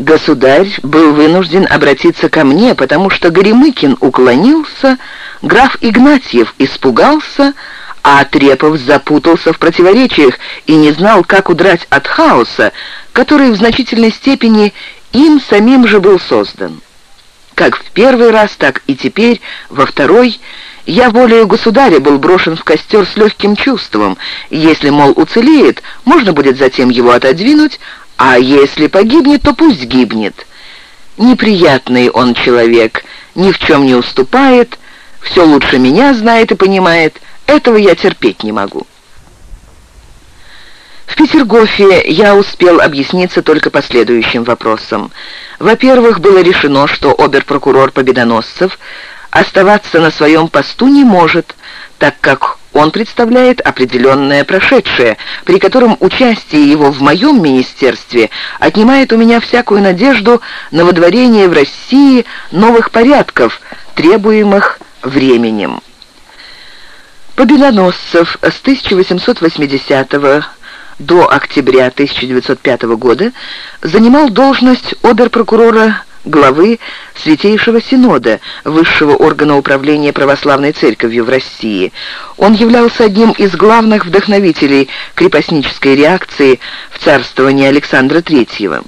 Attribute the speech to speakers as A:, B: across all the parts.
A: Государь был вынужден обратиться ко мне, потому что Горемыкин уклонился, граф Игнатьев испугался, а Трепов запутался в противоречиях и не знал, как удрать от хаоса, который в значительной степени им самим же был создан. Как в первый раз, так и теперь, во второй, я волею государя был брошен в костер с легким чувством. Если, мол, уцелеет, можно будет затем его отодвинуть, а если погибнет, то пусть гибнет. Неприятный он человек, ни в чем не уступает, все лучше меня знает и понимает, этого я терпеть не могу. В Петергофе я успел объясниться только по следующим вопросам. Во-первых, было решено, что оберпрокурор Победоносцев оставаться на своем посту не может, так как он представляет определенное прошедшее, при котором участие его в моем министерстве отнимает у меня всякую надежду на водворение в России новых порядков, требуемых временем. Победоносцев с 1880 года до октября 1905 года занимал должность оберпрокурора главы Святейшего Синода, высшего органа управления православной церковью в России. Он являлся одним из главных вдохновителей крепостнической реакции в царствовании Александра III.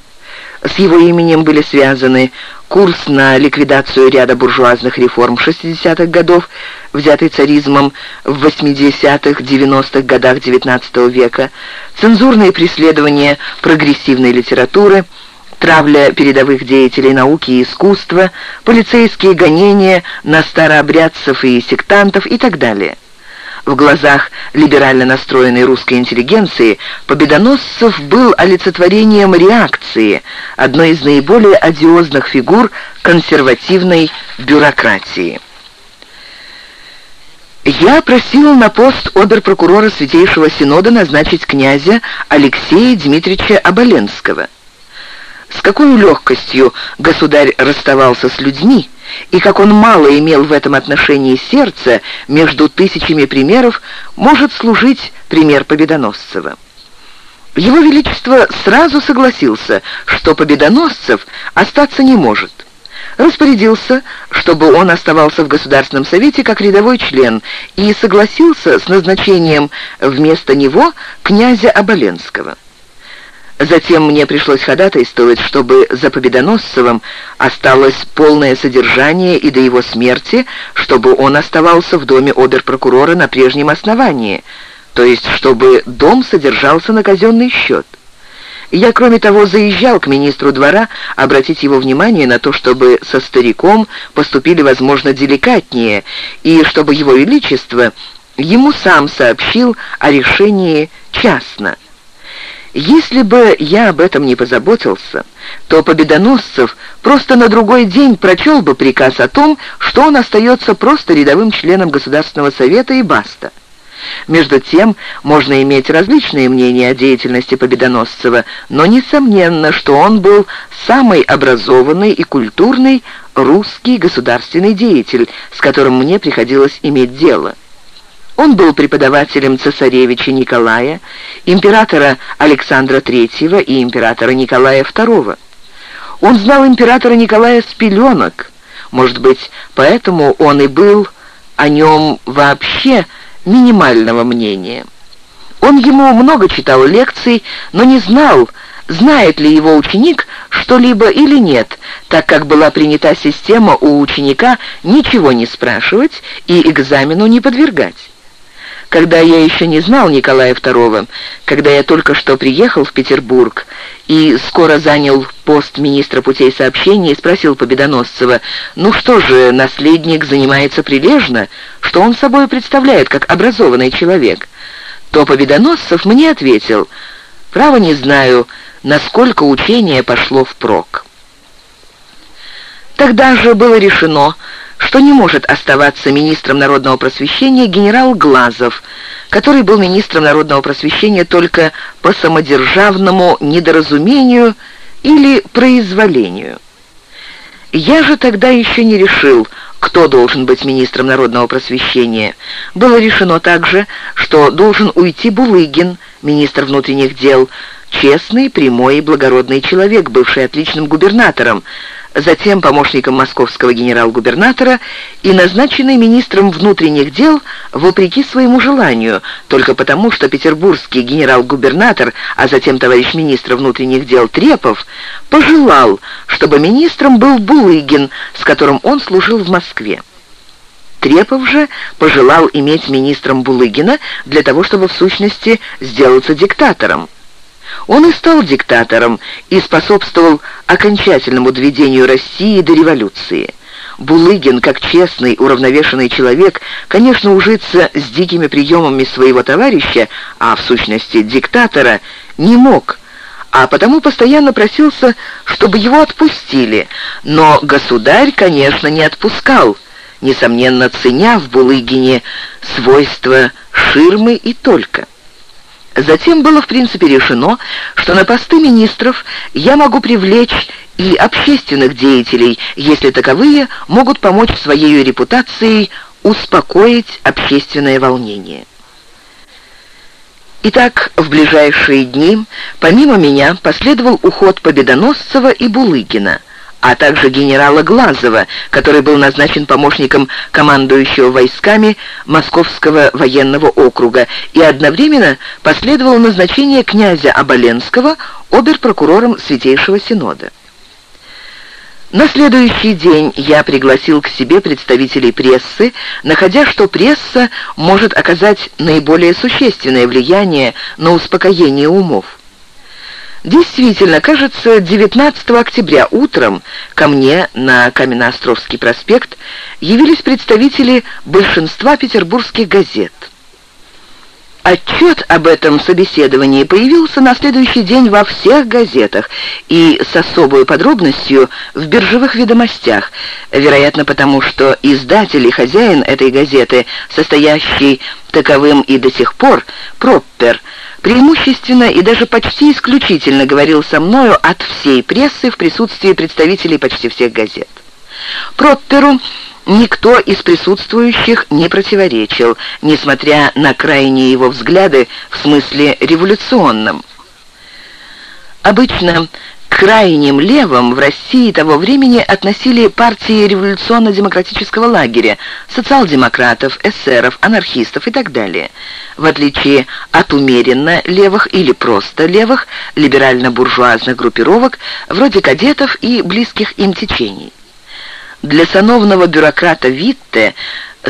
A: С его именем были связаны курс на ликвидацию ряда буржуазных реформ 60-х годов, взятый царизмом в 80-х-90-х годах XIX века, цензурные преследования прогрессивной литературы, травля передовых деятелей науки и искусства, полицейские гонения на старообрядцев и сектантов и так далее. В глазах либерально настроенной русской интеллигенции Победоносцев был олицетворением реакции, одной из наиболее одиозных фигур консервативной бюрократии. Я просил на пост оберпрокурора Святейшего Синода назначить князя Алексея Дмитриевича Оболенского. С какой легкостью государь расставался с людьми, и как он мало имел в этом отношении сердца, между тысячами примеров может служить пример Победоносцева. Его Величество сразу согласился, что Победоносцев остаться не может. Распорядился, чтобы он оставался в Государственном Совете как рядовой член, и согласился с назначением вместо него князя Оболенского. Затем мне пришлось ходатайствовать, чтобы за Победоносцевым осталось полное содержание и до его смерти, чтобы он оставался в доме оберпрокурора на прежнем основании, то есть чтобы дом содержался на казенный счет. Я, кроме того, заезжал к министру двора обратить его внимание на то, чтобы со стариком поступили, возможно, деликатнее, и чтобы его величество ему сам сообщил о решении частно. Если бы я об этом не позаботился, то Победоносцев просто на другой день прочел бы приказ о том, что он остается просто рядовым членом Государственного Совета и баста. Между тем, можно иметь различные мнения о деятельности Победоносцева, но несомненно, что он был самый образованный и культурный русский государственный деятель, с которым мне приходилось иметь дело. Он был преподавателем цесаревича Николая, императора Александра III и императора Николая II. Он знал императора Николая с пеленок. Может быть, поэтому он и был о нем вообще минимального мнения. Он ему много читал лекций, но не знал, знает ли его ученик что-либо или нет, так как была принята система у ученика ничего не спрашивать и экзамену не подвергать когда я еще не знал Николая II, когда я только что приехал в Петербург и скоро занял пост министра путей сообщения и спросил Победоносцева, ну что же, наследник занимается прилежно, что он собой представляет как образованный человек, то Победоносцев мне ответил, право не знаю, насколько учение пошло впрок. Тогда же было решено, что не может оставаться министром народного просвещения генерал Глазов, который был министром народного просвещения только по самодержавному недоразумению или произволению. Я же тогда еще не решил, кто должен быть министром народного просвещения. Было решено также, что должен уйти Булыгин, министр внутренних дел, честный, прямой и благородный человек, бывший отличным губернатором, затем помощником московского генерал-губернатора и назначенный министром внутренних дел вопреки своему желанию, только потому, что петербургский генерал-губернатор, а затем товарищ министра внутренних дел Трепов, пожелал, чтобы министром был Булыгин, с которым он служил в Москве. Трепов же пожелал иметь министром Булыгина для того, чтобы в сущности сделаться диктатором. Он и стал диктатором и способствовал окончательному доведению России до революции. Булыгин, как честный, уравновешенный человек, конечно, ужиться с дикими приемами своего товарища, а в сущности диктатора, не мог, а потому постоянно просился, чтобы его отпустили. Но государь, конечно, не отпускал, несомненно, ценя в Булыгине свойства ширмы и только. Затем было в принципе решено, что на посты министров я могу привлечь и общественных деятелей, если таковые могут помочь своей репутацией успокоить общественное волнение. Итак, в ближайшие дни, помимо меня, последовал уход Победоносцева и Булыгина – а также генерала Глазова, который был назначен помощником командующего войсками Московского военного округа, и одновременно последовало назначение князя Оболенского оберпрокурором Святейшего Синода. На следующий день я пригласил к себе представителей прессы, находя, что пресса может оказать наиболее существенное влияние на успокоение умов. Действительно, кажется, 19 октября утром ко мне на Каменноостровский проспект явились представители большинства петербургских газет. Отчет об этом собеседовании появился на следующий день во всех газетах и с особой подробностью в биржевых ведомостях, вероятно потому, что издатель и хозяин этой газеты, состоящий таковым и до сих пор, Проппер, преимущественно и даже почти исключительно говорил со мною от всей прессы в присутствии представителей почти всех газет. Пропперу никто из присутствующих не противоречил, несмотря на крайние его взгляды в смысле революционном. Обычно крайним левым в России того времени относили партии революционно-демократического лагеря, социал-демократов, эсеров, анархистов и так далее. В отличие от умеренно левых или просто левых, либерально-буржуазных группировок, вроде кадетов и близких им течений. Для сановного бюрократа Витте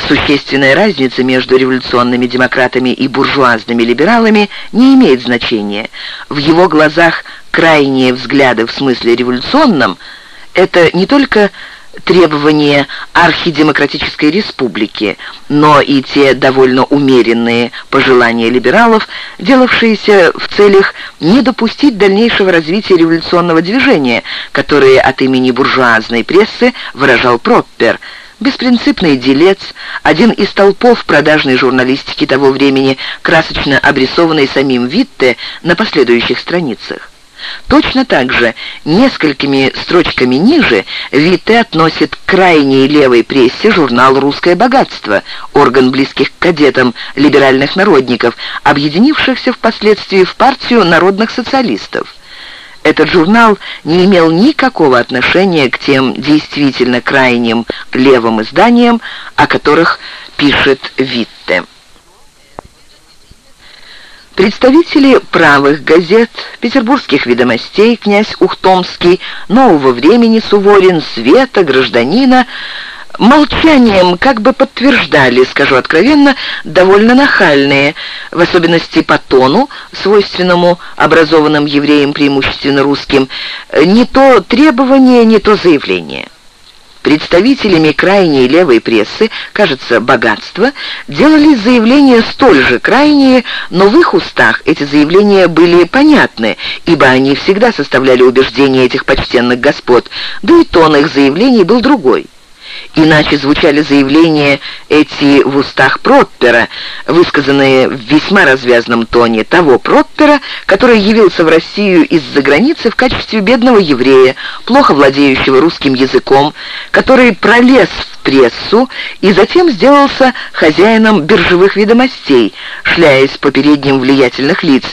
A: Существенная разница между революционными демократами и буржуазными либералами не имеет значения. В его глазах крайние взгляды в смысле революционном – это не только требования архидемократической республики, но и те довольно умеренные пожелания либералов, делавшиеся в целях не допустить дальнейшего развития революционного движения, которые от имени буржуазной прессы выражал Проппер – Беспринципный делец, один из толпов продажной журналистики того времени, красочно обрисованный самим Витте на последующих страницах. Точно так же, несколькими строчками ниже, Витте относит к крайней левой прессе журнал «Русское богатство», орган близких к кадетам либеральных народников, объединившихся впоследствии в партию народных социалистов. Этот журнал не имел никакого отношения к тем действительно крайним левым изданиям, о которых пишет Витте. Представители правых газет, петербургских ведомостей, князь Ухтомский, «Нового времени» Суворин, «Света», «Гражданина» молчанием как бы подтверждали, скажу откровенно, довольно нахальные, в особенности по тону, свойственному образованным евреям, преимущественно русским, не то требование, не то заявление. Представителями крайней левой прессы, кажется, богатства, делали заявления столь же крайние, но в их устах эти заявления были понятны, ибо они всегда составляли убеждения этих почтенных господ, да и тон их заявлений был другой. Иначе звучали заявления эти в устах Проппера, высказанные в весьма развязном тоне того Проппера, который явился в Россию из-за границы в качестве бедного еврея, плохо владеющего русским языком, который пролез в прессу и затем сделался хозяином биржевых ведомостей, шляясь по передним влиятельных лиц,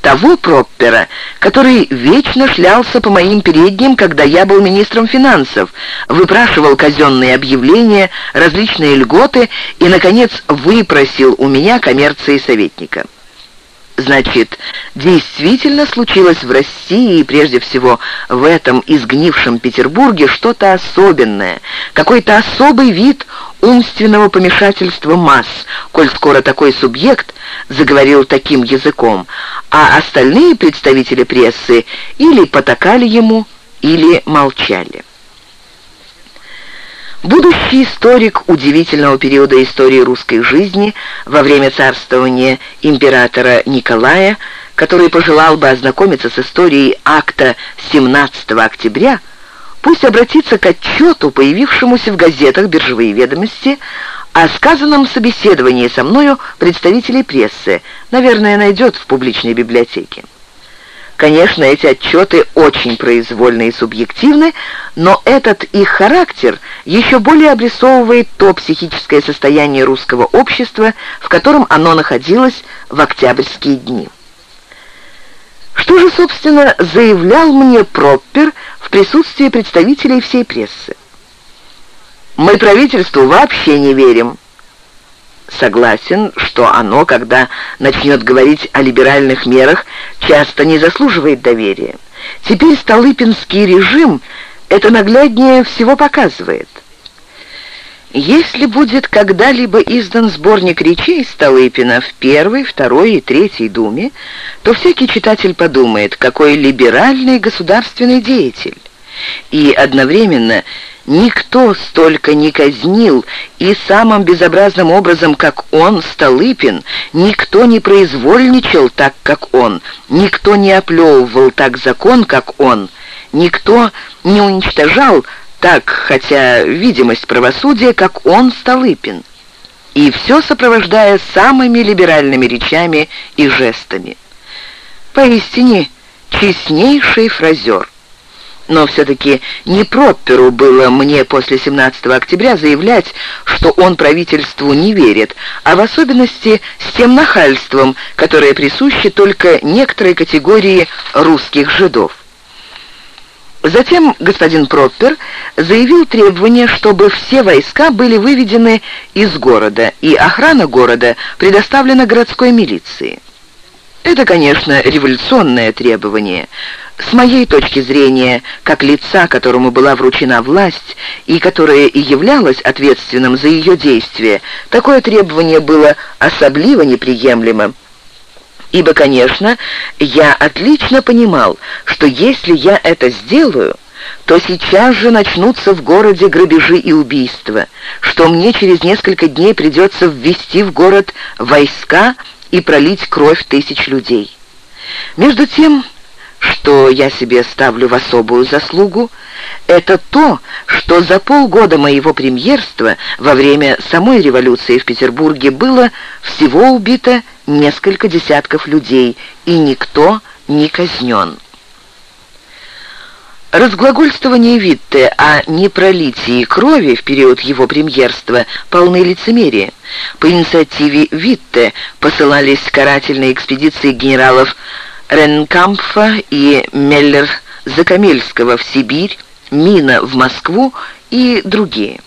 A: того Проппера, который вечно шлялся по моим передним, когда я был министром финансов, выпрашивал казенные объявления, различные льготы и, наконец, выпросил у меня коммерции советника. Значит, действительно случилось в России, и прежде всего в этом изгнившем Петербурге, что-то особенное, какой-то особый вид умственного помешательства масс, коль скоро такой субъект заговорил таким языком, а остальные представители прессы или потакали ему, или молчали. Будущий историк удивительного периода истории русской жизни во время царствования императора Николая, который пожелал бы ознакомиться с историей акта 17 октября, пусть обратится к отчету, появившемуся в газетах «Биржевые ведомости», о сказанном собеседовании со мною представителей прессы, наверное, найдет в публичной библиотеке. Конечно, эти отчеты очень произвольны и субъективны, но этот их характер еще более обрисовывает то психическое состояние русского общества, в котором оно находилось в октябрьские дни. Что же, собственно, заявлял мне Проппер в присутствии представителей всей прессы? Мы правительству вообще не верим. Согласен, что оно, когда начнет говорить о либеральных мерах, часто не заслуживает доверия. Теперь Столыпинский режим это нагляднее всего показывает. Если будет когда-либо издан сборник речей Столыпина в первой, второй и третьей думе, то всякий читатель подумает, какой либеральный государственный деятель. И одновременно Никто столько не казнил, и самым безобразным образом, как он, Столыпин, никто не произвольничал так, как он, никто не оплевывал так закон, как он, никто не уничтожал так, хотя видимость правосудия, как он, Столыпин. И все сопровождая самыми либеральными речами и жестами. Поистине, честнейший фразер. Но все-таки не Пропперу было мне после 17 октября заявлять, что он правительству не верит, а в особенности с тем нахальством, которое присуще только некоторой категории русских жидов. Затем господин Проппер заявил требование, чтобы все войска были выведены из города, и охрана города предоставлена городской милиции. Это, конечно, революционное требование, с моей точки зрения, как лица, которому была вручена власть и которое и являлось ответственным за ее действия, такое требование было особливо неприемлемо. Ибо, конечно, я отлично понимал, что если я это сделаю, то сейчас же начнутся в городе грабежи и убийства, что мне через несколько дней придется ввести в город войска и пролить кровь тысяч людей. Между тем что я себе ставлю в особую заслугу, это то, что за полгода моего премьерства во время самой революции в Петербурге было всего убито несколько десятков людей, и никто не казнен. Разглагольствование Витте о непролитии крови в период его премьерства полны лицемерия. По инициативе Витте посылались карательные экспедиции генералов Ренкампфа и Меллер-Закамельского в Сибирь, Мина в Москву и другие.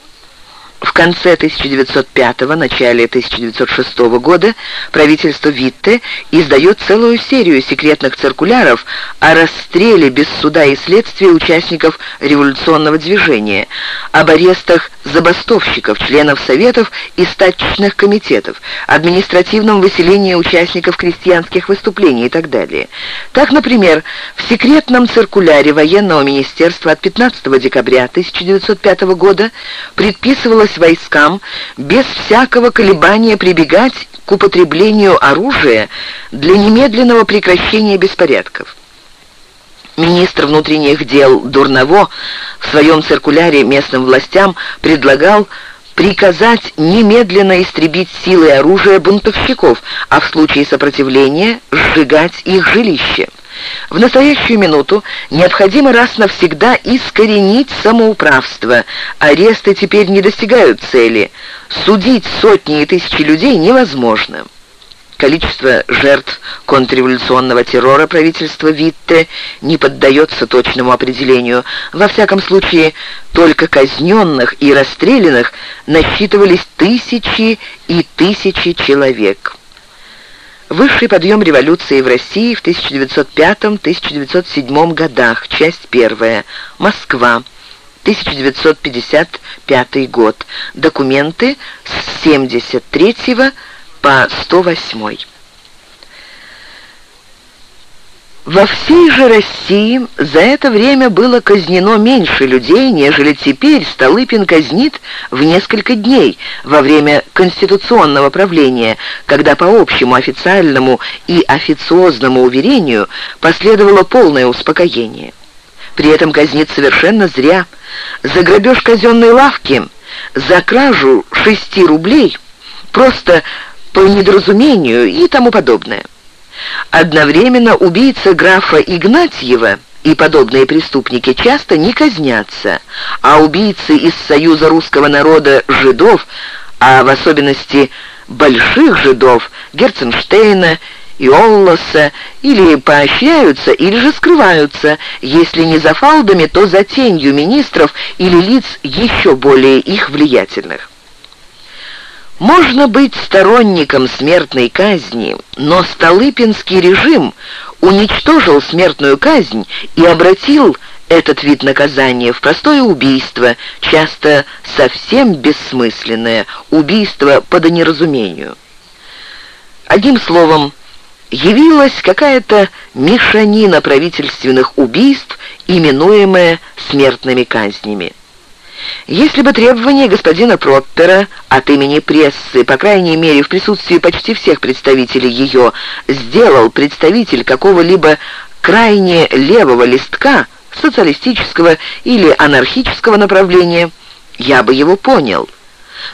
A: В конце 1905 начале 1906 года правительство Витте издает целую серию секретных циркуляров о расстреле без суда и следствия участников революционного движения, об арестах забастовщиков, членов советов и стачечных комитетов, административном выселении участников крестьянских выступлений и так далее. Так, например, в секретном циркуляре военного министерства от 15 декабря 1905 года предписывалось приказывалось войскам без всякого колебания прибегать к употреблению оружия для немедленного прекращения беспорядков. Министр внутренних дел Дурново в своем циркуляре местным властям предлагал приказать немедленно истребить силы и оружие бунтовщиков, а в случае сопротивления сжигать их жилище. В настоящую минуту необходимо раз навсегда искоренить самоуправство. Аресты теперь не достигают цели. Судить сотни и тысячи людей невозможно. Количество жертв контрреволюционного террора правительства Витте не поддается точному определению. Во всяком случае, только казненных и расстрелянных насчитывались тысячи и тысячи человек. Высший подъем революции в России в 1905-1907 годах. Часть первая. Москва. 1955 год. Документы с 73 по 108. Во всей же России за это время было казнено меньше людей, нежели теперь Столыпин казнит в несколько дней во время конституционного правления, когда по общему официальному и официозному уверению последовало полное успокоение. При этом казнит совершенно зря. За грабеж казенной лавки, за кражу шести рублей, просто по недоразумению и тому подобное. Одновременно убийца графа Игнатьева и подобные преступники часто не казнятся, а убийцы из Союза русского народа жидов, а в особенности больших жидов, Герценштейна и Оллоса, или поощряются, или же скрываются, если не за фалдами, то за тенью министров или лиц еще более их влиятельных. Можно быть сторонником смертной казни, но Столыпинский режим уничтожил смертную казнь и обратил этот вид наказания в простое убийство, часто совсем бессмысленное, убийство по неразумению. Одним словом, явилась какая-то мешанина правительственных убийств, именуемая смертными казнями. Если бы требование господина Проппера от имени прессы, по крайней мере в присутствии почти всех представителей ее, сделал представитель какого-либо крайне левого листка, социалистического или анархического направления, я бы его понял.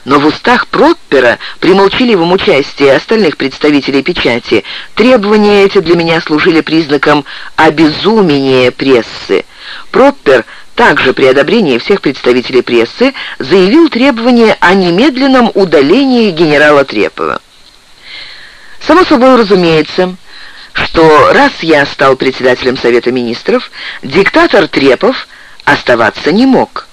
A: Но в устах Проппера, при молчаливом участии остальных представителей печати, требования эти для меня служили признаком обезумения прессы. Проппер также при одобрении всех представителей прессы заявил требование о немедленном удалении генерала Трепова. Само собой разумеется, что раз я стал председателем Совета Министров, диктатор Трепов оставаться не мог.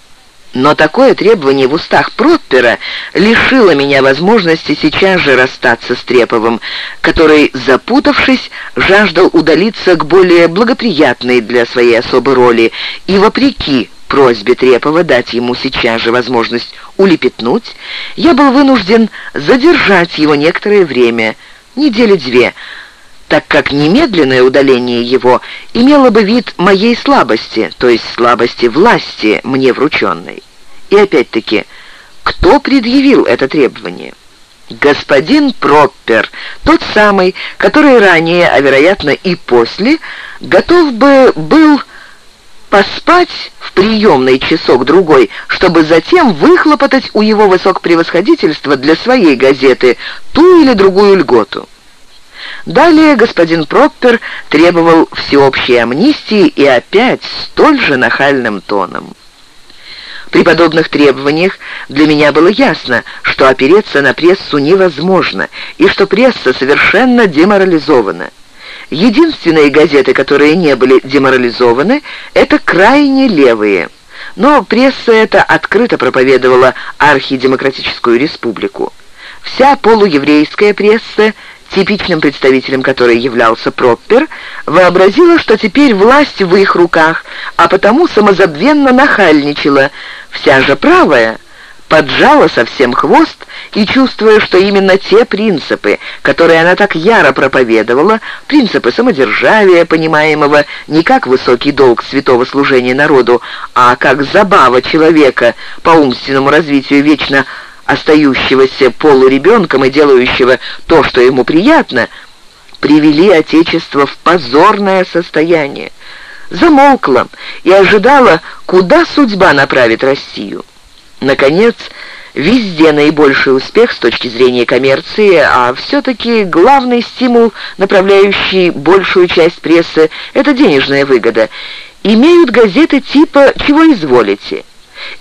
A: Но такое требование в устах Проппера лишило меня возможности сейчас же расстаться с Треповым, который, запутавшись, жаждал удалиться к более благоприятной для своей особой роли и, вопреки просьбе Трепова дать ему сейчас же возможность улепетнуть, я был вынужден задержать его некоторое время, недели две, так как немедленное удаление его имело бы вид моей слабости, то есть слабости власти, мне врученной. И опять-таки, кто предъявил это требование? Господин Проппер, тот самый, который ранее, а вероятно и после, готов бы был поспать в приемной часок-другой, чтобы затем выхлопотать у его высокопревосходительства для своей газеты ту или другую льготу. Далее господин Проппер требовал всеобщей амнистии и опять столь же нахальным тоном. При подобных требованиях для меня было ясно, что опереться на прессу невозможно, и что пресса совершенно деморализована. Единственные газеты, которые не были деморализованы, это крайне левые. Но пресса эта открыто проповедовала архидемократическую республику. Вся полуеврейская пресса типичным представителем которой являлся Проппер, вообразила, что теперь власть в их руках, а потому самозабвенно нахальничала. Вся же правая поджала совсем хвост и, чувствуя, что именно те принципы, которые она так яро проповедовала, принципы самодержавия, понимаемого не как высокий долг святого служения народу, а как забава человека по умственному развитию вечно остающегося полуребенком и делающего то, что ему приятно, привели Отечество в позорное состояние. Замолкла и ожидала, куда судьба направит Россию. Наконец, везде наибольший успех с точки зрения коммерции, а все-таки главный стимул, направляющий большую часть прессы, это денежная выгода. Имеют газеты типа «Чего изволите?».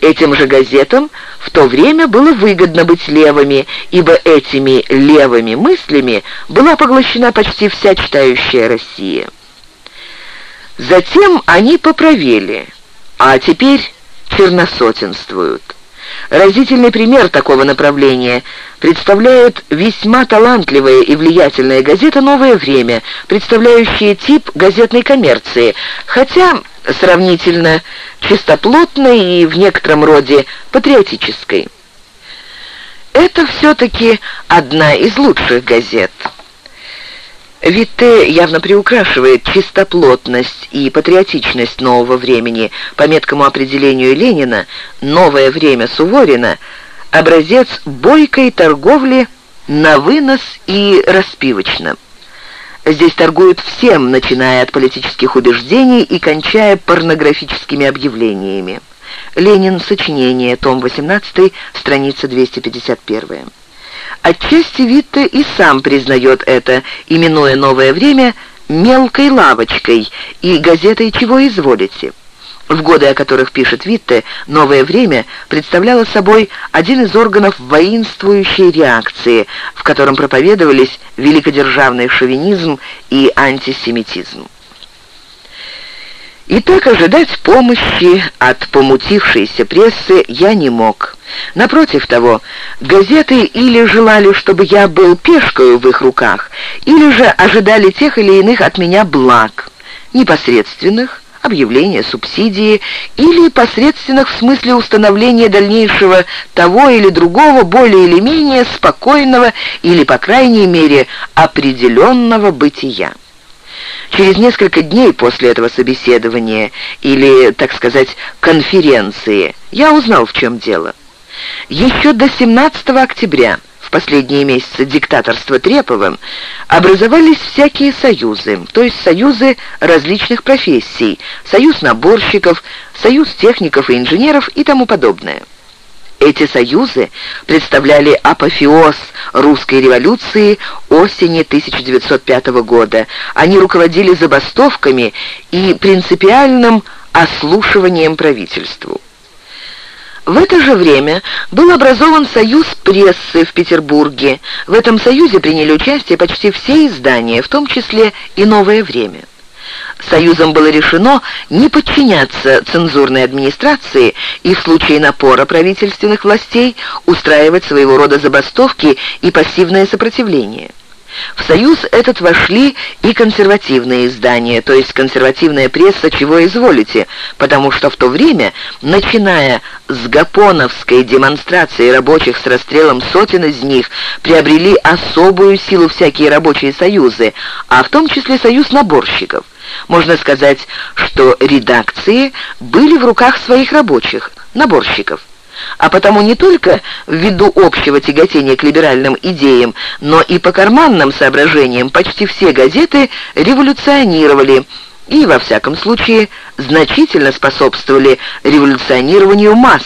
A: Этим же газетам в то время было выгодно быть левыми, ибо этими левыми мыслями была поглощена почти вся читающая Россия. Затем они поправили, а теперь черносотенствуют. Разительный пример такого направления представляет весьма талантливая и влиятельная газета «Новое время», представляющая тип газетной коммерции, хотя сравнительно чистоплотной и в некотором роде патриотической. Это все-таки одна из лучших газет. Витте явно приукрашивает чистоплотность и патриотичность нового времени. По меткому определению Ленина, новое время Суворина – образец бойкой торговли на вынос и распивочно. Здесь торгуют всем, начиная от политических убеждений и кончая порнографическими объявлениями. Ленин. Сочинение. Том 18. Страница 251. Отчасти Витте и сам признает это, именуя «Новое время» мелкой лавочкой и газетой «Чего изволите». В годы, о которых пишет Витте, «Новое время» представляло собой один из органов воинствующей реакции, в котором проповедовались великодержавный шовинизм и антисемитизм. И так ожидать помощи от помутившейся прессы я не мог. Напротив того, газеты или желали, чтобы я был пешкою в их руках, или же ожидали тех или иных от меня благ, непосредственных, объявления субсидии или посредственных в смысле установления дальнейшего того или другого более или менее спокойного или, по крайней мере, определенного бытия. Через несколько дней после этого собеседования, или, так сказать, конференции, я узнал, в чем дело. Еще до 17 октября, в последние месяцы диктаторства Трепова, образовались всякие союзы, то есть союзы различных профессий, союз наборщиков, союз техников и инженеров и тому подобное. Эти союзы представляли апофеоз русской революции осени 1905 года. Они руководили забастовками и принципиальным ослушиванием правительству. В это же время был образован союз прессы в Петербурге. В этом союзе приняли участие почти все издания, в том числе и «Новое время». Союзом было решено не подчиняться цензурной администрации и в случае напора правительственных властей устраивать своего рода забастовки и пассивное сопротивление. В союз этот вошли и консервативные издания, то есть консервативная пресса «Чего изволите», потому что в то время, начиная с гапоновской демонстрации рабочих с расстрелом сотен из них, приобрели особую силу всякие рабочие союзы, а в том числе союз наборщиков. Можно сказать, что редакции были в руках своих рабочих, наборщиков. А потому не только ввиду общего тяготения к либеральным идеям, но и по карманным соображениям почти все газеты революционировали и, во всяком случае, значительно способствовали революционированию масс,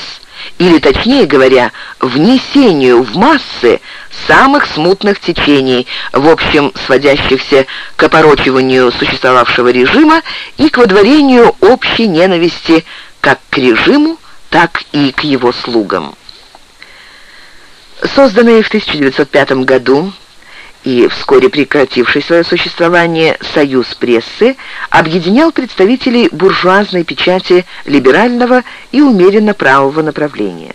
A: или, точнее говоря, внесению в массы самых смутных течений, в общем, сводящихся к опорочиванию существовавшего режима и к водворению общей ненависти как к режиму, так и к его слугам. Созданный в 1905 году и вскоре прекративший свое существование «Союз прессы» объединял представителей буржуазной печати либерального и умеренно правого направления.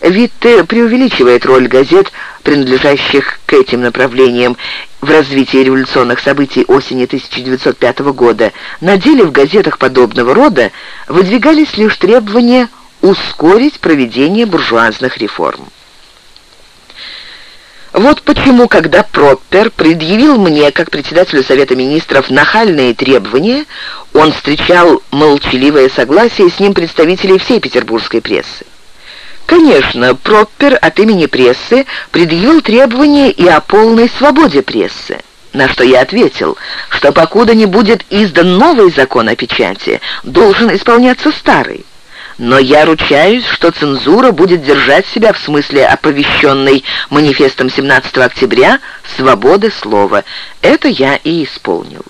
A: Витте преувеличивает роль газет, принадлежащих к этим направлениям, в развитии революционных событий осени 1905 года. На деле в газетах подобного рода выдвигались лишь требования ускорить проведение буржуазных реформ. Вот почему, когда Проппер предъявил мне, как председателю Совета Министров, нахальные требования, он встречал молчаливое согласие с ним представителей всей петербургской прессы. Конечно, Проппер от имени прессы предъявил требования и о полной свободе прессы. На что я ответил, что покуда не будет издан новый закон о печати, должен исполняться старый. Но я ручаюсь, что цензура будет держать себя в смысле оповещенной манифестом 17 октября свободы слова. Это я и исполнил.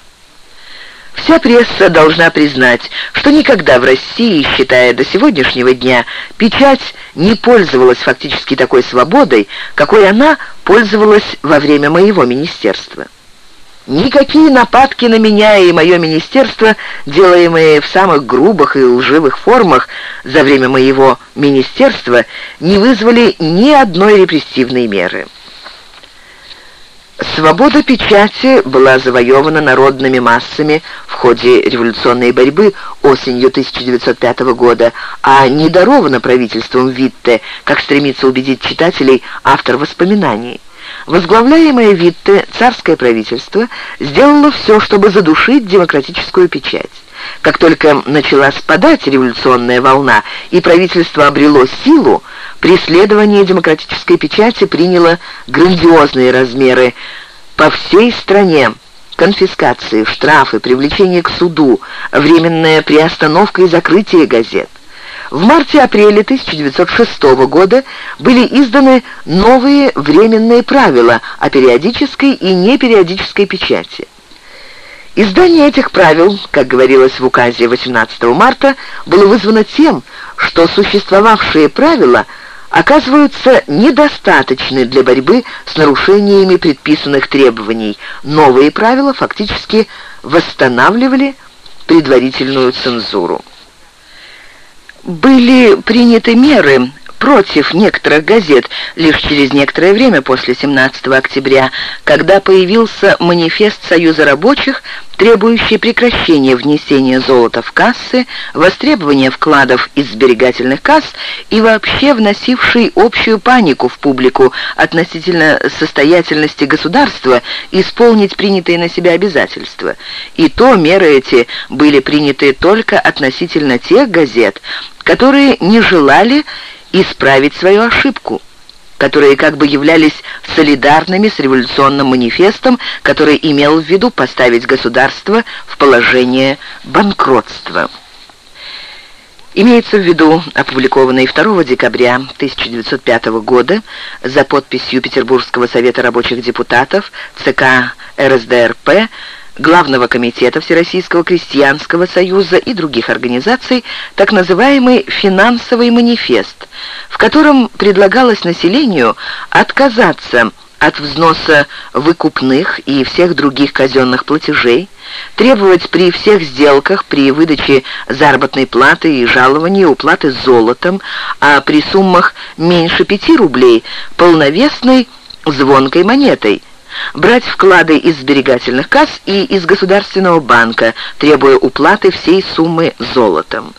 A: Вся пресса должна признать, что никогда в России, считая до сегодняшнего дня, печать не пользовалась фактически такой свободой, какой она пользовалась во время моего министерства. Никакие нападки на меня и мое министерство, делаемые в самых грубых и лживых формах за время моего министерства, не вызвали ни одной репрессивной меры. Свобода печати была завоевана народными массами в ходе революционной борьбы осенью 1905 года, а не дарована правительством Витте, как стремится убедить читателей автор воспоминаний. Возглавляемое Витте царское правительство сделало все, чтобы задушить демократическую печать. Как только начала спадать революционная волна и правительство обрело силу, преследование демократической печати приняло грандиозные размеры по всей стране. Конфискации, штрафы, привлечение к суду, временная приостановка и закрытие газет. В марте-апреле 1906 года были изданы новые временные правила о периодической и непериодической печати. Издание этих правил, как говорилось в указе 18 марта, было вызвано тем, что существовавшие правила оказываются недостаточны для борьбы с нарушениями предписанных требований. Новые правила фактически восстанавливали предварительную цензуру были приняты меры против некоторых газет лишь через некоторое время после 17 октября, когда появился манифест Союза рабочих, требующий прекращения внесения золота в кассы, востребования вкладов из сберегательных касс и вообще вносивший общую панику в публику относительно состоятельности государства исполнить принятые на себя обязательства. И то меры эти были приняты только относительно тех газет, которые не желали исправить свою ошибку, которые как бы являлись солидарными с революционным манифестом, который имел в виду поставить государство в положение банкротства. Имеется в виду опубликованный 2 декабря 1905 года за подписью Петербургского совета рабочих депутатов ЦК РСДРП Главного комитета Всероссийского крестьянского союза и других организаций так называемый «финансовый манифест», в котором предлагалось населению отказаться от взноса выкупных и всех других казенных платежей, требовать при всех сделках при выдаче заработной платы и жалований уплаты золотом, а при суммах меньше 5 рублей полновесной звонкой монетой – брать вклады из сберегательных касс и из Государственного банка, требуя уплаты всей суммы золотом.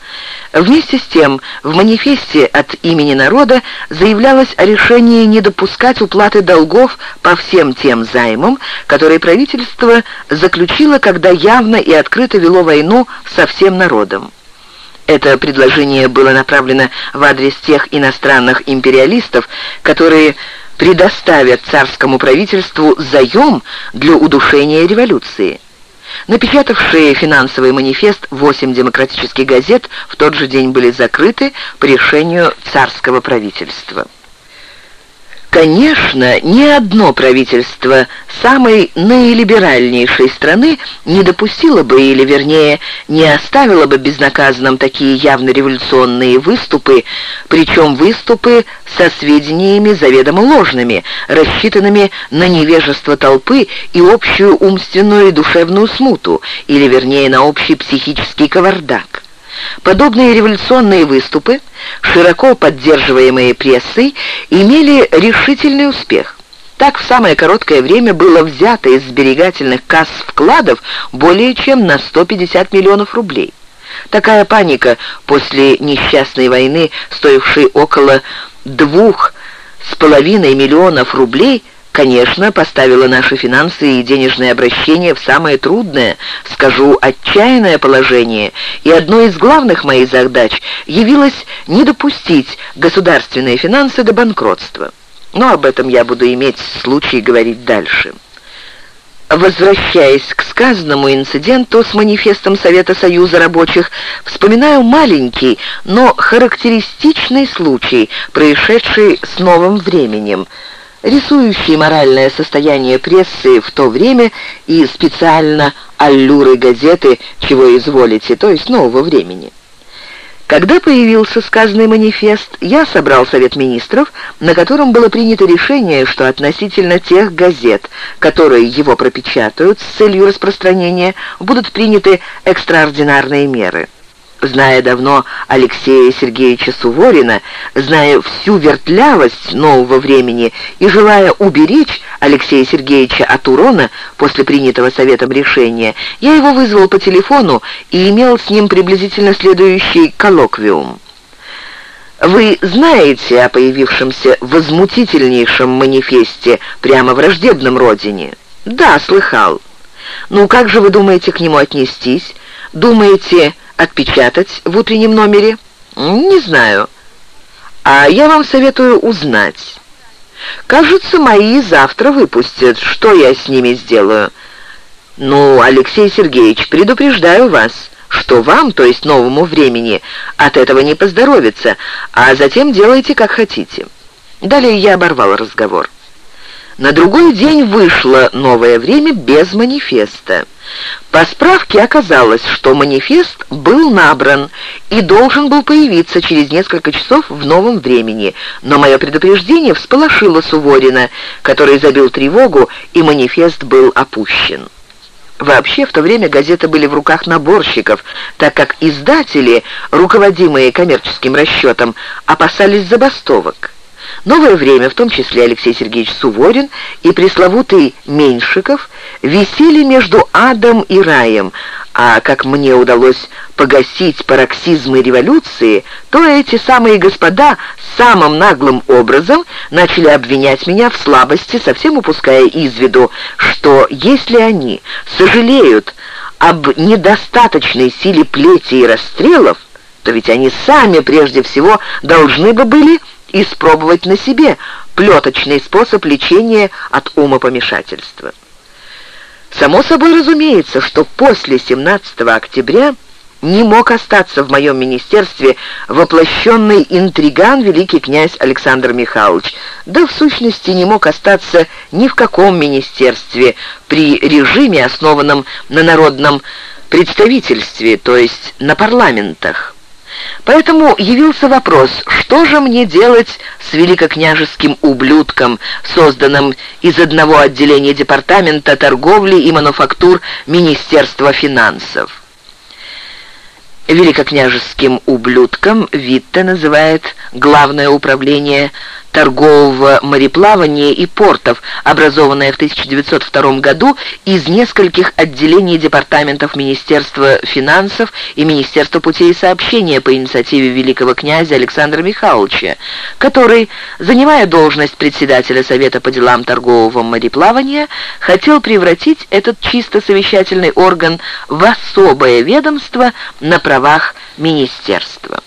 A: Вместе с тем, в манифесте от имени народа заявлялось о решении не допускать уплаты долгов по всем тем займам, которые правительство заключило, когда явно и открыто вело войну со всем народом. Это предложение было направлено в адрес тех иностранных империалистов, которые предоставят царскому правительству заем для удушения революции. Напечатавшие финансовый манифест восемь демократических газет в тот же день были закрыты по решению царского правительства. Конечно, ни одно правительство самой наилиберальнейшей страны не допустило бы, или вернее, не оставило бы безнаказанным такие явно революционные выступы, причем выступы со сведениями заведомо ложными, рассчитанными на невежество толпы и общую умственную и душевную смуту, или вернее на общий психический кавардак. Подобные революционные выступы, широко поддерживаемые прессой, имели решительный успех. Так в самое короткое время было взято из сберегательных касс вкладов более чем на 150 миллионов рублей. Такая паника после несчастной войны, стоившей около двух с половиной миллионов рублей, конечно, поставила наши финансы и денежное обращение в самое трудное, скажу, отчаянное положение, и одной из главных моих задач явилось не допустить государственные финансы до банкротства. Но об этом я буду иметь случай говорить дальше. Возвращаясь к сказанному инциденту с манифестом Совета Союза рабочих, вспоминаю маленький, но характеристичный случай, происшедший с новым временем – рисующий моральное состояние прессы в то время и специально аллюры газеты «Чего изволите», то есть нового времени. Когда появился сказанный манифест, я собрал Совет Министров, на котором было принято решение, что относительно тех газет, которые его пропечатают с целью распространения, будут приняты экстраординарные меры. Зная давно Алексея Сергеевича Суворина, зная всю вертлявость нового времени и желая уберечь Алексея Сергеевича от урона после принятого Советом решения, я его вызвал по телефону и имел с ним приблизительно следующий коллоквиум. Вы знаете о появившемся возмутительнейшем манифесте прямо враждебном родине? Да, слыхал. Ну, как же вы думаете к нему отнестись? Думаете, отпечатать в утреннем номере? Не знаю. А я вам советую узнать. Кажется, мои завтра выпустят. Что я с ними сделаю? Ну, Алексей Сергеевич, предупреждаю вас, что вам, то есть новому времени, от этого не поздоровится, а затем делайте, как хотите. Далее я оборвал разговор. На другой день вышло новое время без манифеста. По справке оказалось, что манифест был набран и должен был появиться через несколько часов в новом времени, но мое предупреждение всполошило Суворина, который забил тревогу, и манифест был опущен. Вообще, в то время газеты были в руках наборщиков, так как издатели, руководимые коммерческим расчетом, опасались забастовок. Новое время, в том числе Алексей Сергеевич Суворин и пресловутый Меньшиков, висели между адом и раем, а как мне удалось погасить пароксизмы революции, то эти самые господа самым наглым образом начали обвинять меня в слабости, совсем упуская из виду, что если они сожалеют об недостаточной силе плети и расстрелов, то ведь они сами прежде всего должны бы были испробовать на себе плеточный способ лечения от умопомешательства. Само собой разумеется, что после 17 октября не мог остаться в моем министерстве воплощенный интриган великий князь Александр Михайлович, да в сущности не мог остаться ни в каком министерстве при режиме, основанном на народном представительстве, то есть на парламентах. Поэтому явился вопрос, что же мне делать с великокняжеским ублюдком, созданным из одного отделения Департамента торговли и мануфактур Министерства финансов. Великокняжеским ублюдком Витте называет Главное управление торгового мореплавания и портов, образованное в 1902 году из нескольких отделений департаментов Министерства финансов и Министерства путей сообщения по инициативе великого князя Александра Михайловича, который, занимая должность председателя Совета по делам торгового мореплавания, хотел превратить этот чисто совещательный орган в особое ведомство на правах министерства.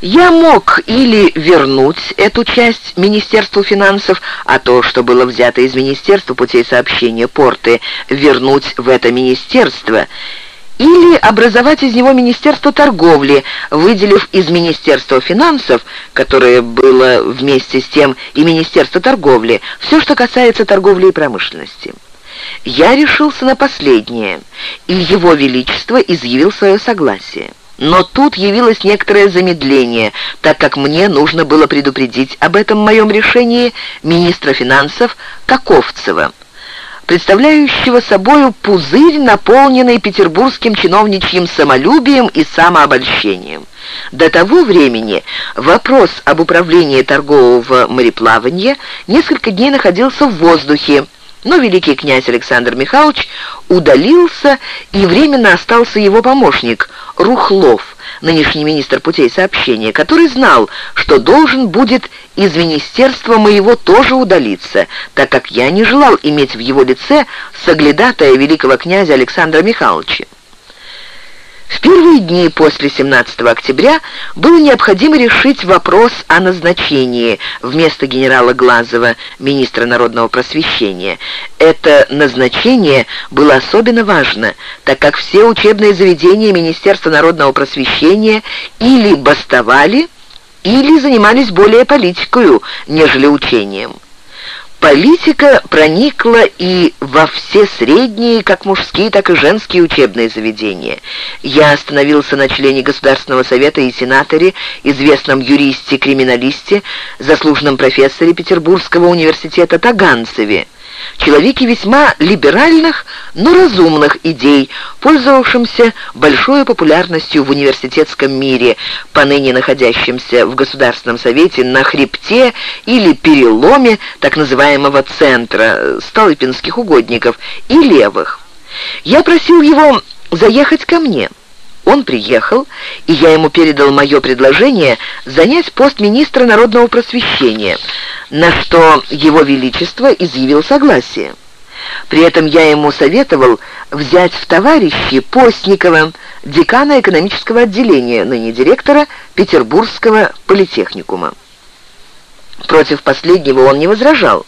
A: Я мог или вернуть эту часть Министерству финансов, а то, что было взято из Министерства путей сообщения порты, вернуть в это министерство, или образовать из него Министерство торговли, выделив из Министерства финансов, которое было вместе с тем и Министерство торговли, все, что касается торговли и промышленности. Я решился на последнее, и Его Величество изъявил свое согласие. Но тут явилось некоторое замедление, так как мне нужно было предупредить об этом моем решении министра финансов Каковцева, представляющего собою пузырь, наполненный петербургским чиновничьим самолюбием и самообольщением. До того времени вопрос об управлении торгового мореплавания несколько дней находился в воздухе, но великий князь Александр Михайлович удалился, и временно остался его помощник Рухлов, нынешний министр путей сообщения, который знал, что должен будет из министерства моего тоже удалиться, так как я не желал иметь в его лице соглядатая великого князя Александра Михайловича. В первые дни после 17 октября было необходимо решить вопрос о назначении вместо генерала Глазова, министра народного просвещения. Это назначение было особенно важно, так как все учебные заведения Министерства народного просвещения или бастовали, или занимались более политикою, нежели учением. Политика проникла и во все средние, как мужские, так и женские учебные заведения. Я остановился на члене Государственного совета и сенаторе, известном юристе-криминалисте, заслуженном профессоре Петербургского университета Таганцеве человеке весьма либеральных, но разумных идей, пользовавшимся большой популярностью в университетском мире, поныне находящемся в Государственном совете на хребте или переломе так называемого центра столыпинских угодников и левых. Я просил его заехать ко мне. Он приехал, и я ему передал мое предложение занять пост министра народного просвещения, на что его величество изъявил согласие. При этом я ему советовал взять в товарищи Постникова, декана экономического отделения, ныне директора Петербургского политехникума. Против последнего он не возражал,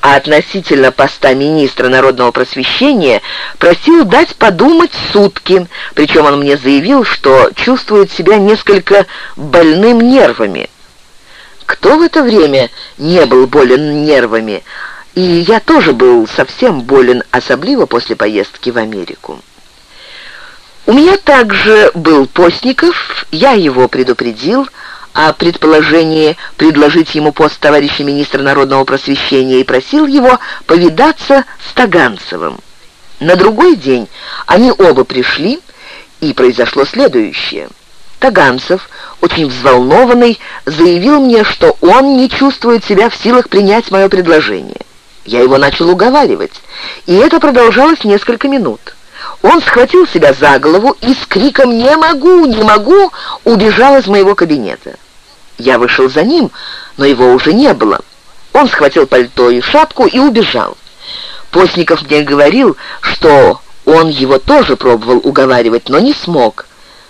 A: а относительно поста министра народного просвещения просил дать подумать сутки, причем он мне заявил, что чувствует себя несколько больным нервами. Кто в это время не был болен нервами? И я тоже был совсем болен, особливо после поездки в Америку. У меня также был Постников, я его предупредил, о предположении предложить ему пост товарища министра народного просвещения и просил его повидаться с Таганцевым. На другой день они оба пришли, и произошло следующее. Таганцев, очень взволнованный, заявил мне, что он не чувствует себя в силах принять мое предложение. Я его начал уговаривать, и это продолжалось несколько минут. Он схватил себя за голову и с криком «Не могу! Не могу!» убежал из моего кабинета. Я вышел за ним, но его уже не было. Он схватил пальто и шапку и убежал. Постников мне говорил, что он его тоже пробовал уговаривать, но не смог.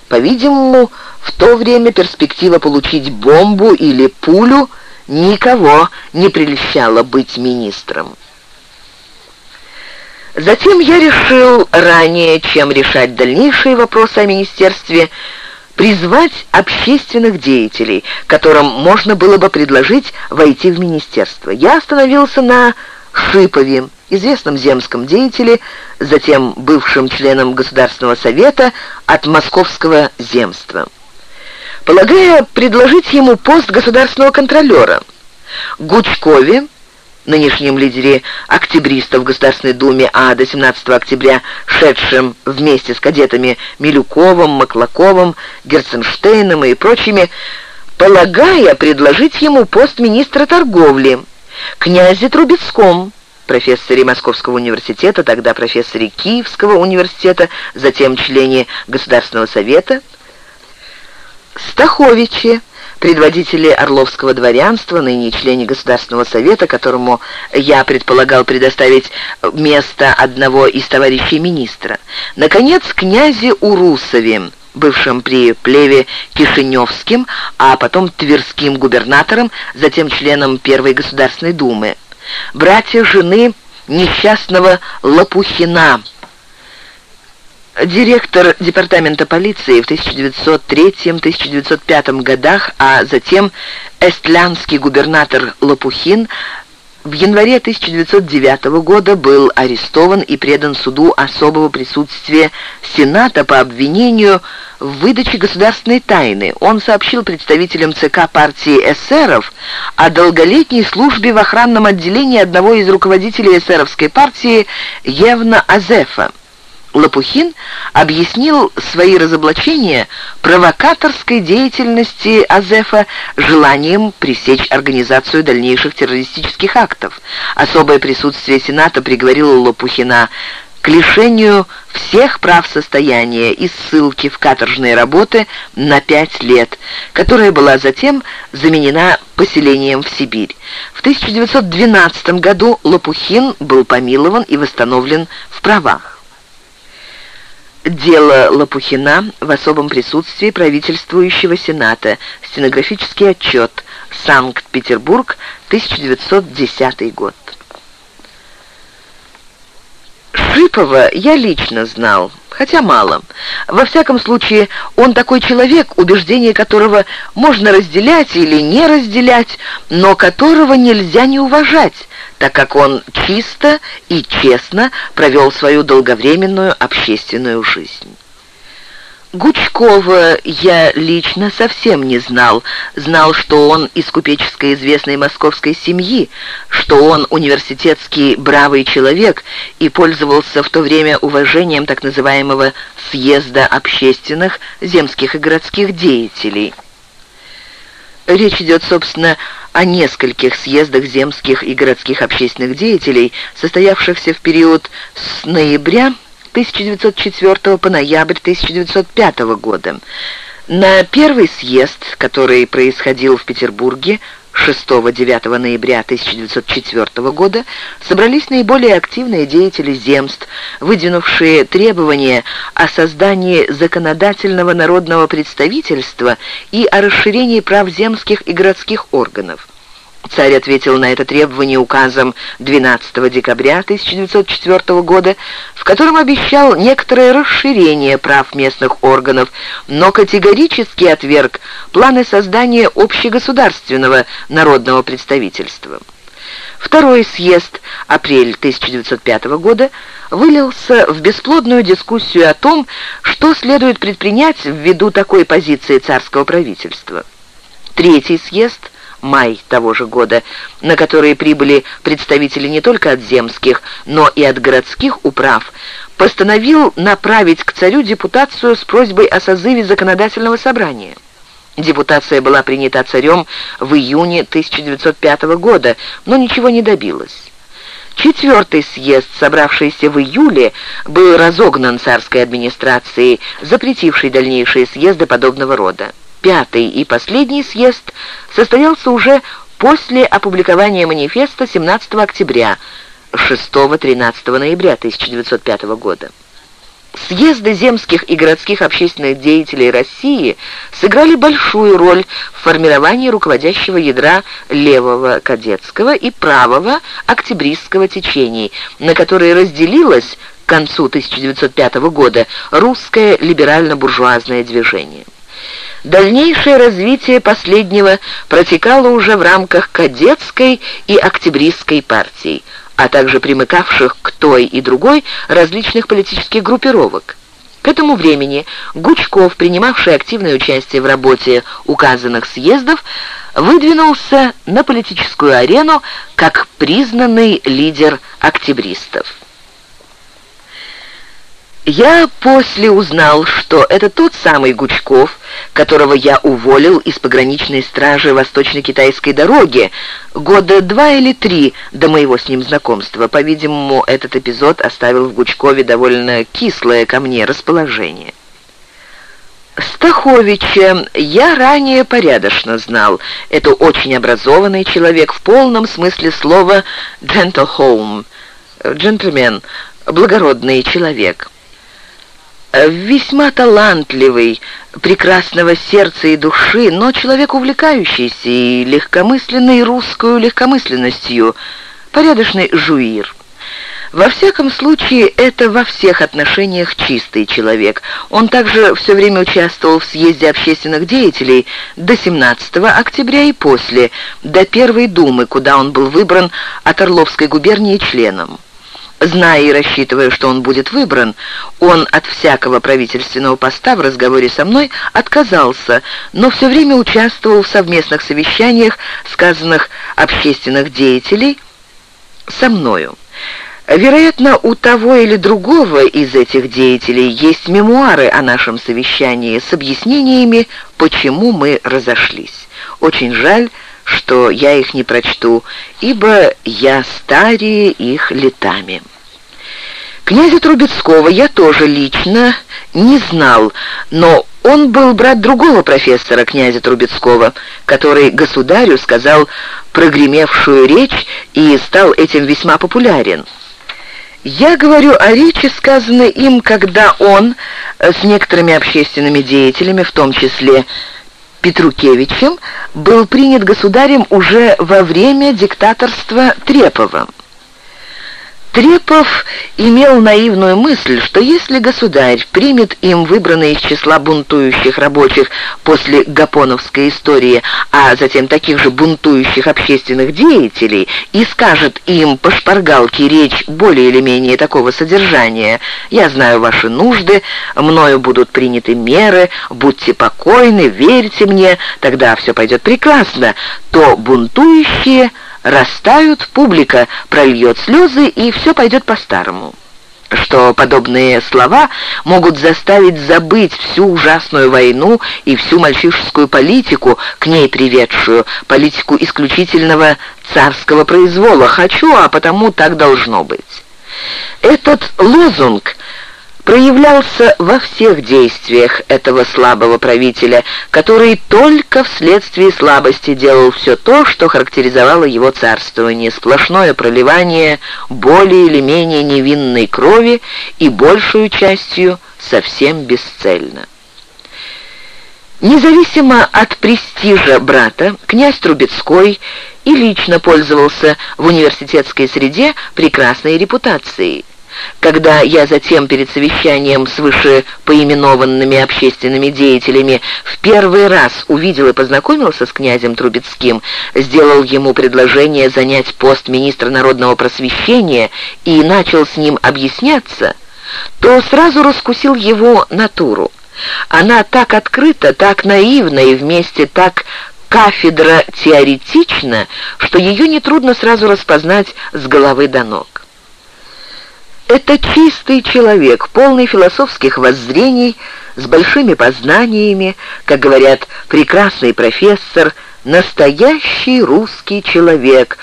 A: По-видимому, в то время перспектива получить бомбу или пулю никого не прельщала быть министром. Затем я решил ранее, чем решать дальнейшие вопросы о министерстве, призвать общественных деятелей, которым можно было бы предложить войти в министерство. Я остановился на Шипове, известном земском деятеле, затем бывшим членом Государственного совета от Московского земства. Полагая предложить ему пост государственного контролера, Гучкове, нынешнем лидере октябристов в Государственной Думе, а до 17 октября шедшим вместе с кадетами Милюковым, Маклаковым, Герценштейном и прочими, полагая предложить ему пост министра торговли, князе Трубецком, профессоре Московского университета, тогда профессоре Киевского университета, затем члене Государственного совета, Стаховиче, предводители Орловского дворянства, ныне члене Государственного совета, которому я предполагал предоставить место одного из товарищей министра. Наконец, князе Урусове, бывшим при плеве Кишиневским, а потом Тверским губернатором, затем членом Первой Государственной Думы. Братья жены несчастного Лопухина – директор департамента полиции в 1903-1905 годах, а затем эстлянский губернатор Лопухин в январе 1909 года был арестован и предан суду особого присутствия Сената по обвинению в выдаче государственной тайны. Он сообщил представителям ЦК партии эсеров о долголетней службе в охранном отделении одного из руководителей эсеровской партии Евна Азефа. Лопухин объяснил свои разоблачения провокаторской деятельности Азефа желанием пресечь организацию дальнейших террористических актов. Особое присутствие Сената приговорило Лопухина к лишению всех прав состояния и ссылки в каторжные работы на пять лет, которая была затем заменена поселением в Сибирь. В 1912 году Лопухин был помилован и восстановлен в правах. Дело Лопухина в особом присутствии правительствующего Сената. Стенографический отчет. Санкт-Петербург, 1910 год. Шипова я лично знал, хотя мало. Во всяком случае, он такой человек, убеждения которого можно разделять или не разделять, но которого нельзя не уважать, так как он чисто и честно провел свою долговременную общественную жизнь. Гучкова я лично совсем не знал. Знал, что он из купеческой известной московской семьи, что он университетский бравый человек и пользовался в то время уважением так называемого «съезда общественных земских и городских деятелей». Речь идет, собственно, о нескольких съездах земских и городских общественных деятелей, состоявшихся в период с ноября 1904 по ноябрь 1905 года. На первый съезд, который происходил в Петербурге 6-9 ноября 1904 года, собрались наиболее активные деятели земств, выдвинувшие требования о создании законодательного народного представительства и о расширении прав земских и городских органов. Царь ответил на это требование указом 12 декабря 1904 года, в котором обещал некоторое расширение прав местных органов, но категорически отверг планы создания общегосударственного народного представительства. Второй съезд, апрель 1905 года, вылился в бесплодную дискуссию о том, что следует предпринять ввиду такой позиции царского правительства. Третий съезд – май того же года, на которые прибыли представители не только от земских, но и от городских управ, постановил направить к царю депутацию с просьбой о созыве законодательного собрания. Депутация была принята царем в июне 1905 года, но ничего не добилась. Четвертый съезд, собравшийся в июле, был разогнан царской администрацией, запретившей дальнейшие съезды подобного рода. Пятый и последний съезд состоялся уже после опубликования манифеста 17 октября, 6-13 ноября 1905 года. Съезды земских и городских общественных деятелей России сыграли большую роль в формировании руководящего ядра левого кадетского и правого октябристского течений, на которые разделилось к концу 1905 года русское либерально-буржуазное движение. Дальнейшее развитие последнего протекало уже в рамках кадетской и октябристской партий, а также примыкавших к той и другой различных политических группировок. К этому времени Гучков, принимавший активное участие в работе указанных съездов, выдвинулся на политическую арену как признанный лидер октябристов. Я после узнал, что это тот самый Гучков, которого я уволил из пограничной стражи Восточно-Китайской дороги года два или три до моего с ним знакомства. По-видимому, этот эпизод оставил в Гучкове довольно кислое ко мне расположение. Стаховича я ранее порядочно знал. Это очень образованный человек в полном смысле слова джентльмен, благородный человек. Э, весьма талантливый, прекрасного сердца и души, но человек увлекающийся и легкомысленный русскую легкомысленностью, порядочный жуир. Во всяком случае, это во всех отношениях чистый человек. Он также все время участвовал в съезде общественных деятелей до 17 октября и после, до Первой Думы, куда он был выбран от Орловской губернии членом. Зная и рассчитывая, что он будет выбран, он от всякого правительственного поста в разговоре со мной отказался, но все время участвовал в совместных совещаниях, сказанных общественных деятелей, со мною. Вероятно, у того или другого из этих деятелей есть мемуары о нашем совещании с объяснениями, почему мы разошлись. Очень жаль, что я их не прочту, ибо я старее их летами. Князя Трубецкого я тоже лично не знал, но он был брат другого профессора, князя Трубецкого, который государю сказал прогремевшую речь и стал этим весьма популярен. Я говорю о речи, сказанной им, когда он с некоторыми общественными деятелями, в том числе Петрукевичем, был принят государем уже во время диктаторства Трепова. Трепов имел наивную мысль, что если государь примет им выбранные из числа бунтующих рабочих после Гапоновской истории, а затем таких же бунтующих общественных деятелей, и скажет им по шпаргалке речь более или менее такого содержания «Я знаю ваши нужды, мною будут приняты меры, будьте покойны, верьте мне, тогда все пойдет прекрасно», то бунтующие – растают, публика прольет слезы, и все пойдет по-старому что подобные слова могут заставить забыть всю ужасную войну и всю мальчишескую политику, к ней приведшую, политику исключительного царского произвола «хочу, а потому так должно быть». Этот лозунг проявлялся во всех действиях этого слабого правителя, который только вследствие слабости делал все то, что характеризовало его царствование, сплошное проливание более или менее невинной крови и большую частью совсем бесцельно. Независимо от престижа брата, князь Трубецкой и лично пользовался в университетской среде прекрасной репутацией. Когда я затем перед совещанием с вышепоименованными общественными деятелями в первый раз увидел и познакомился с князем Трубецким, сделал ему предложение занять пост министра народного просвещения и начал с ним объясняться, то сразу раскусил его натуру. Она так открыта, так наивна и вместе так кафедра теоретична, что ее нетрудно сразу распознать с головы до ног. Это чистый человек, полный философских воззрений, с большими познаниями, как говорят, прекрасный профессор, настоящий русский человек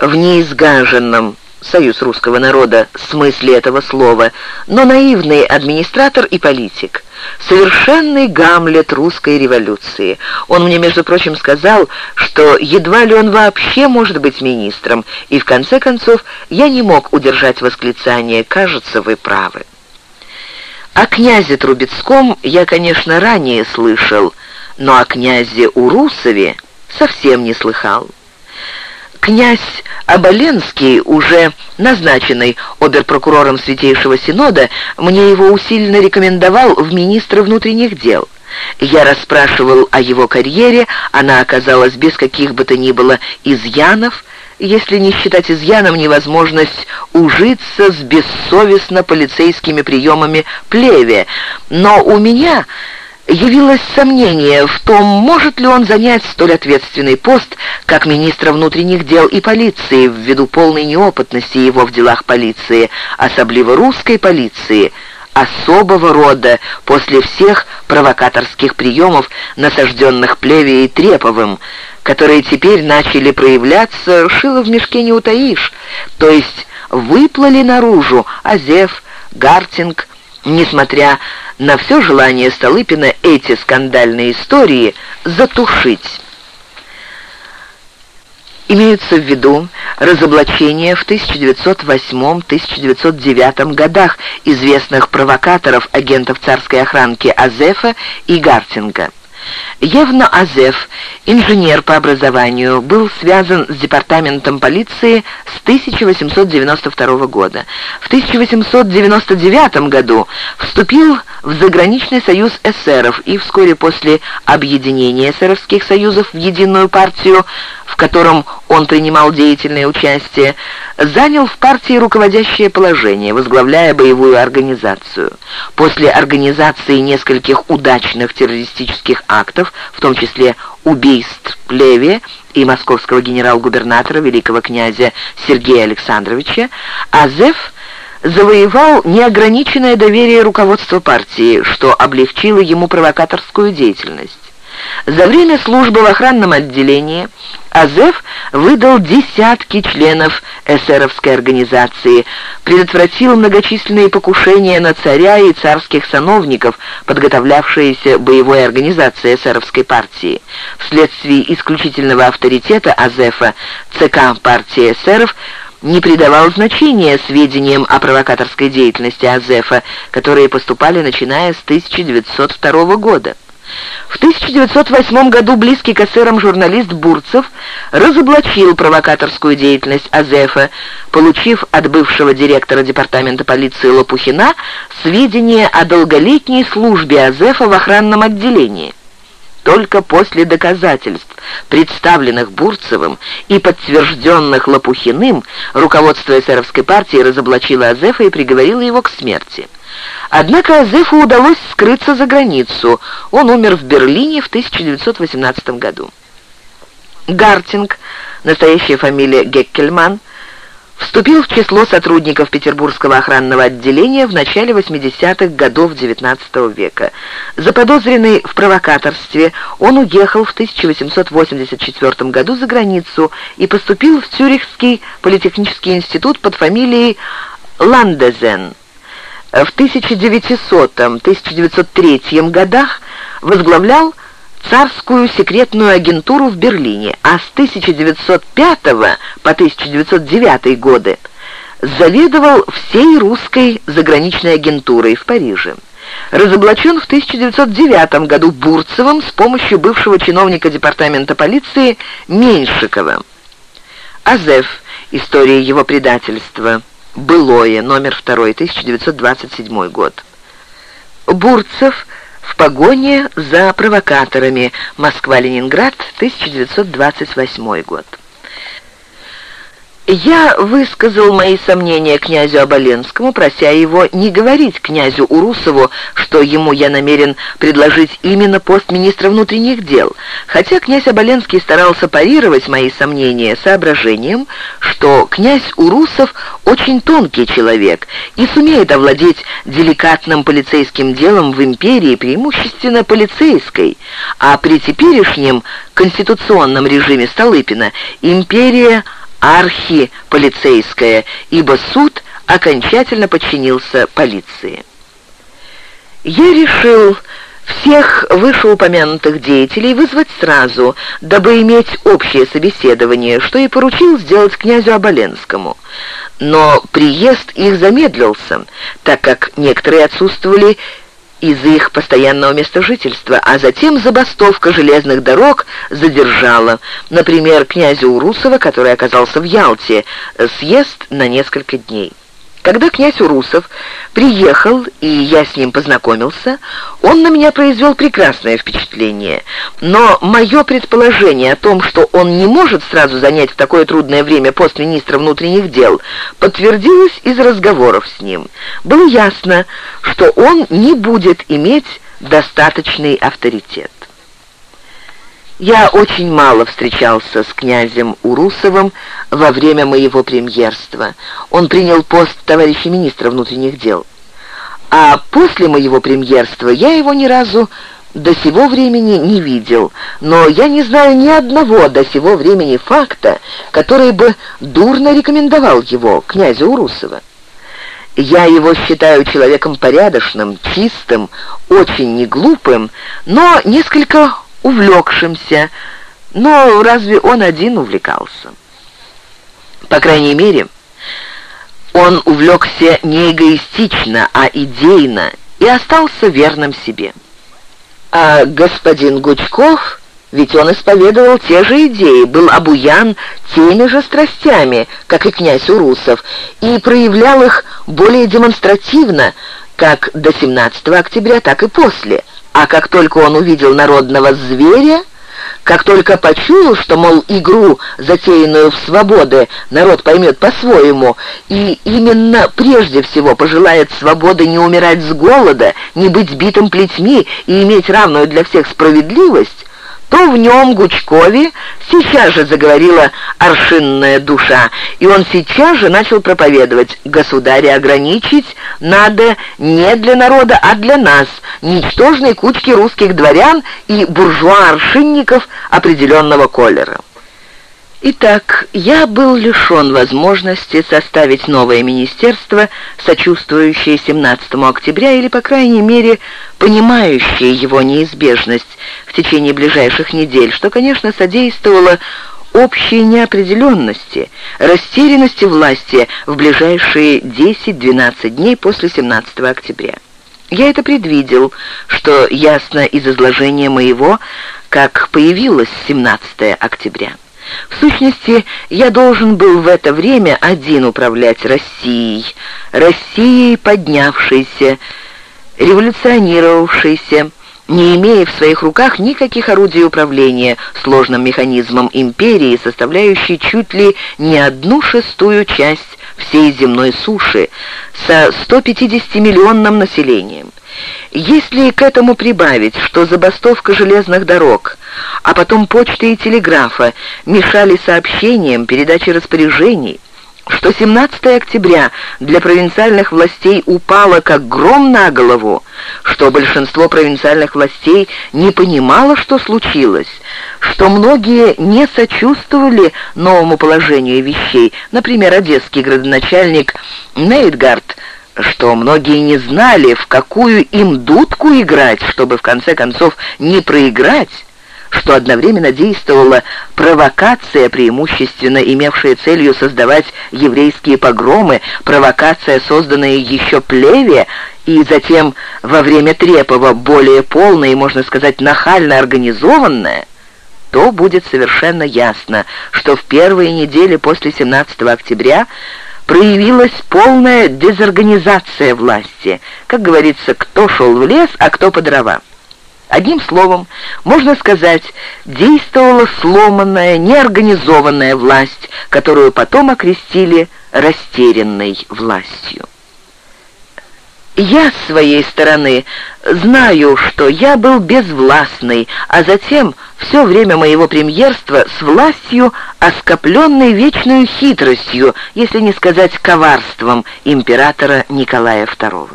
A: в неизгаженном союз русского народа смысле этого слова, но наивный администратор и политик. Совершенный Гамлет русской революции. Он мне, между прочим, сказал, что едва ли он вообще может быть министром, и в конце концов я не мог удержать восклицание «кажется, вы правы». О князе Трубецком я, конечно, ранее слышал, но о князе Урусове совсем не слыхал князь Оболенский, уже назначенный оберпрокурором Святейшего Синода, мне его усиленно рекомендовал в министра внутренних дел. Я расспрашивал о его карьере, она оказалась без каких бы то ни было изъянов, если не считать изъяном невозможность ужиться с бессовестно полицейскими приемами плеве. Но у меня явилось сомнение в том, может ли он занять столь ответственный пост, как министра внутренних дел и полиции, ввиду полной неопытности его в делах полиции, особливо русской полиции, особого рода после всех провокаторских приемов, насажденных Плеве и Треповым, которые теперь начали проявляться, шило в мешке не утаишь, то есть выплыли наружу Азев, Гартинг, несмотря на все желание Столыпина эти скандальные истории затушить. Имеются в виду разоблачения в 1908-1909 годах известных провокаторов агентов царской охранки Азефа и Гартинга. Евно Азеф, инженер по образованию, был связан с департаментом полиции с 1892 года. В 1899 году вступил в заграничный союз эсеров и вскоре после объединения эсеровских союзов в единую партию в котором он принимал деятельное участие, занял в партии руководящее положение, возглавляя боевую организацию. После организации нескольких удачных террористических актов, в том числе убийств Леви и московского генерал-губернатора великого князя Сергея Александровича, Азеф завоевал неограниченное доверие руководства партии, что облегчило ему провокаторскую деятельность. За время службы в охранном отделении Азеф выдал десятки членов эсеровской организации, предотвратил многочисленные покушения на царя и царских сановников, подготовлявшиеся боевой организацией эсеровской партии. Вследствие исключительного авторитета Азефа ЦК партии эсеров не придавал значения сведениям о провокаторской деятельности Азефа, которые поступали начиная с 1902 года. В 1908 году близкий к эсерам журналист Бурцев разоблачил провокаторскую деятельность Азефа, получив от бывшего директора департамента полиции Лопухина сведения о долголетней службе Азефа в охранном отделении. Только после доказательств, представленных Бурцевым и подтвержденных Лопухиным, руководство эсеровской партии разоблачило Азефа и приговорило его к смерти. Однако Азефу удалось скрыться за границу. Он умер в Берлине в 1918 году. Гартинг, настоящая фамилия Геккельман, вступил в число сотрудников Петербургского охранного отделения в начале 80-х годов XIX века. Заподозренный в провокаторстве, он уехал в 1884 году за границу и поступил в Цюрихский политехнический институт под фамилией Ландезен. В 1900-1903 годах возглавлял царскую секретную агентуру в Берлине, а с 1905 по 1909 годы заведовал всей русской заграничной агентурой в Париже. Разоблачен в 1909 году Бурцевым с помощью бывшего чиновника департамента полиции Меньшикова. Азеф. История его предательства. Былое. Номер 2. 1927 год. Бурцев в погоне за провокаторами. Москва-Ленинград, 1928 год. Я высказал мои сомнения князю Оболенскому, прося его не говорить князю Урусову, что ему я намерен предложить именно пост министра внутренних дел, хотя князь Оболенский старался парировать мои сомнения соображением, что князь Урусов очень тонкий человек и сумеет овладеть деликатным полицейским делом в империи, преимущественно полицейской, а при теперешнем конституционном режиме Столыпина империя – архиполицейская, ибо суд окончательно подчинился полиции. Я решил всех вышеупомянутых деятелей вызвать сразу, дабы иметь общее собеседование, что и поручил сделать князю Оболенскому. Но приезд их замедлился, так как некоторые отсутствовали из их постоянного места жительства, а затем забастовка железных дорог задержала, например, князя Урусова, который оказался в Ялте, съезд на несколько дней. Когда князь Урусов приехал, и я с ним познакомился, он на меня произвел прекрасное впечатление. Но мое предположение о том, что он не может сразу занять в такое трудное время пост министра внутренних дел, подтвердилось из разговоров с ним. Было ясно, что он не будет иметь достаточный авторитет. Я очень мало встречался с князем Урусовым во время моего премьерства. Он принял пост товарища министра внутренних дел. А после моего премьерства я его ни разу до сего времени не видел, но я не знаю ни одного до сего времени факта, который бы дурно рекомендовал его, князя Урусова. Я его считаю человеком порядочным, чистым, очень неглупым, но несколько увлекшимся, но разве он один увлекался? По крайней мере, он увлекся не эгоистично, а идейно и остался верным себе. А господин Гучков, ведь он исповедовал те же идеи, был обуян теми же страстями, как и князь Урусов, и проявлял их более демонстративно, как до 17 октября, так и после – а как только он увидел народного зверя, как только почуял, что, мол, игру, затеянную в свободы, народ поймет по-своему, и именно прежде всего пожелает свободы не умирать с голода, не быть битым плетьми и иметь равную для всех справедливость, то в нем, Гучкове, сейчас же заговорила аршинная душа, и он сейчас же начал проповедовать «Государя ограничить надо не для народа, а для нас, ничтожной кучки русских дворян и буржуа-аршинников определенного колера». Итак, я был лишен возможности составить новое министерство, сочувствующее 17 октября или, по крайней мере, понимающее его неизбежность в течение ближайших недель, что, конечно, содействовало общей неопределенности, растерянности власти в ближайшие 10-12 дней после 17 октября. Я это предвидел, что ясно из изложения моего, как появилось 17 октября. В сущности, я должен был в это время один управлять Россией, Россией поднявшейся, революционировавшейся, не имея в своих руках никаких орудий управления сложным механизмом империи, составляющей чуть ли не одну шестую часть всей земной суши, со 150-миллионным населением. Если к этому прибавить, что забастовка железных дорог, а потом почты и телеграфа мешали сообщениям, передаче распоряжений, что 17 октября для провинциальных властей упало как гром на голову, что большинство провинциальных властей не понимало, что случилось, что многие не сочувствовали новому положению вещей, например, одесский градоначальник Нейтгард, что многие не знали, в какую им дудку играть, чтобы в конце концов не проиграть, что одновременно действовала провокация, преимущественно имевшая целью создавать еврейские погромы, провокация, созданная еще плеве, и затем во время Трепова более полная и, можно сказать, нахально организованная, то будет совершенно ясно, что в первые недели после 17 октября проявилась полная дезорганизация власти. Как говорится, кто шел в лес, а кто по дрова. Одним словом, можно сказать, действовала сломанная, неорганизованная власть, которую потом окрестили растерянной властью. Я, с своей стороны, знаю, что я был безвластный, а затем все время моего премьерства с властью, оскопленной вечную хитростью, если не сказать коварством императора Николая II.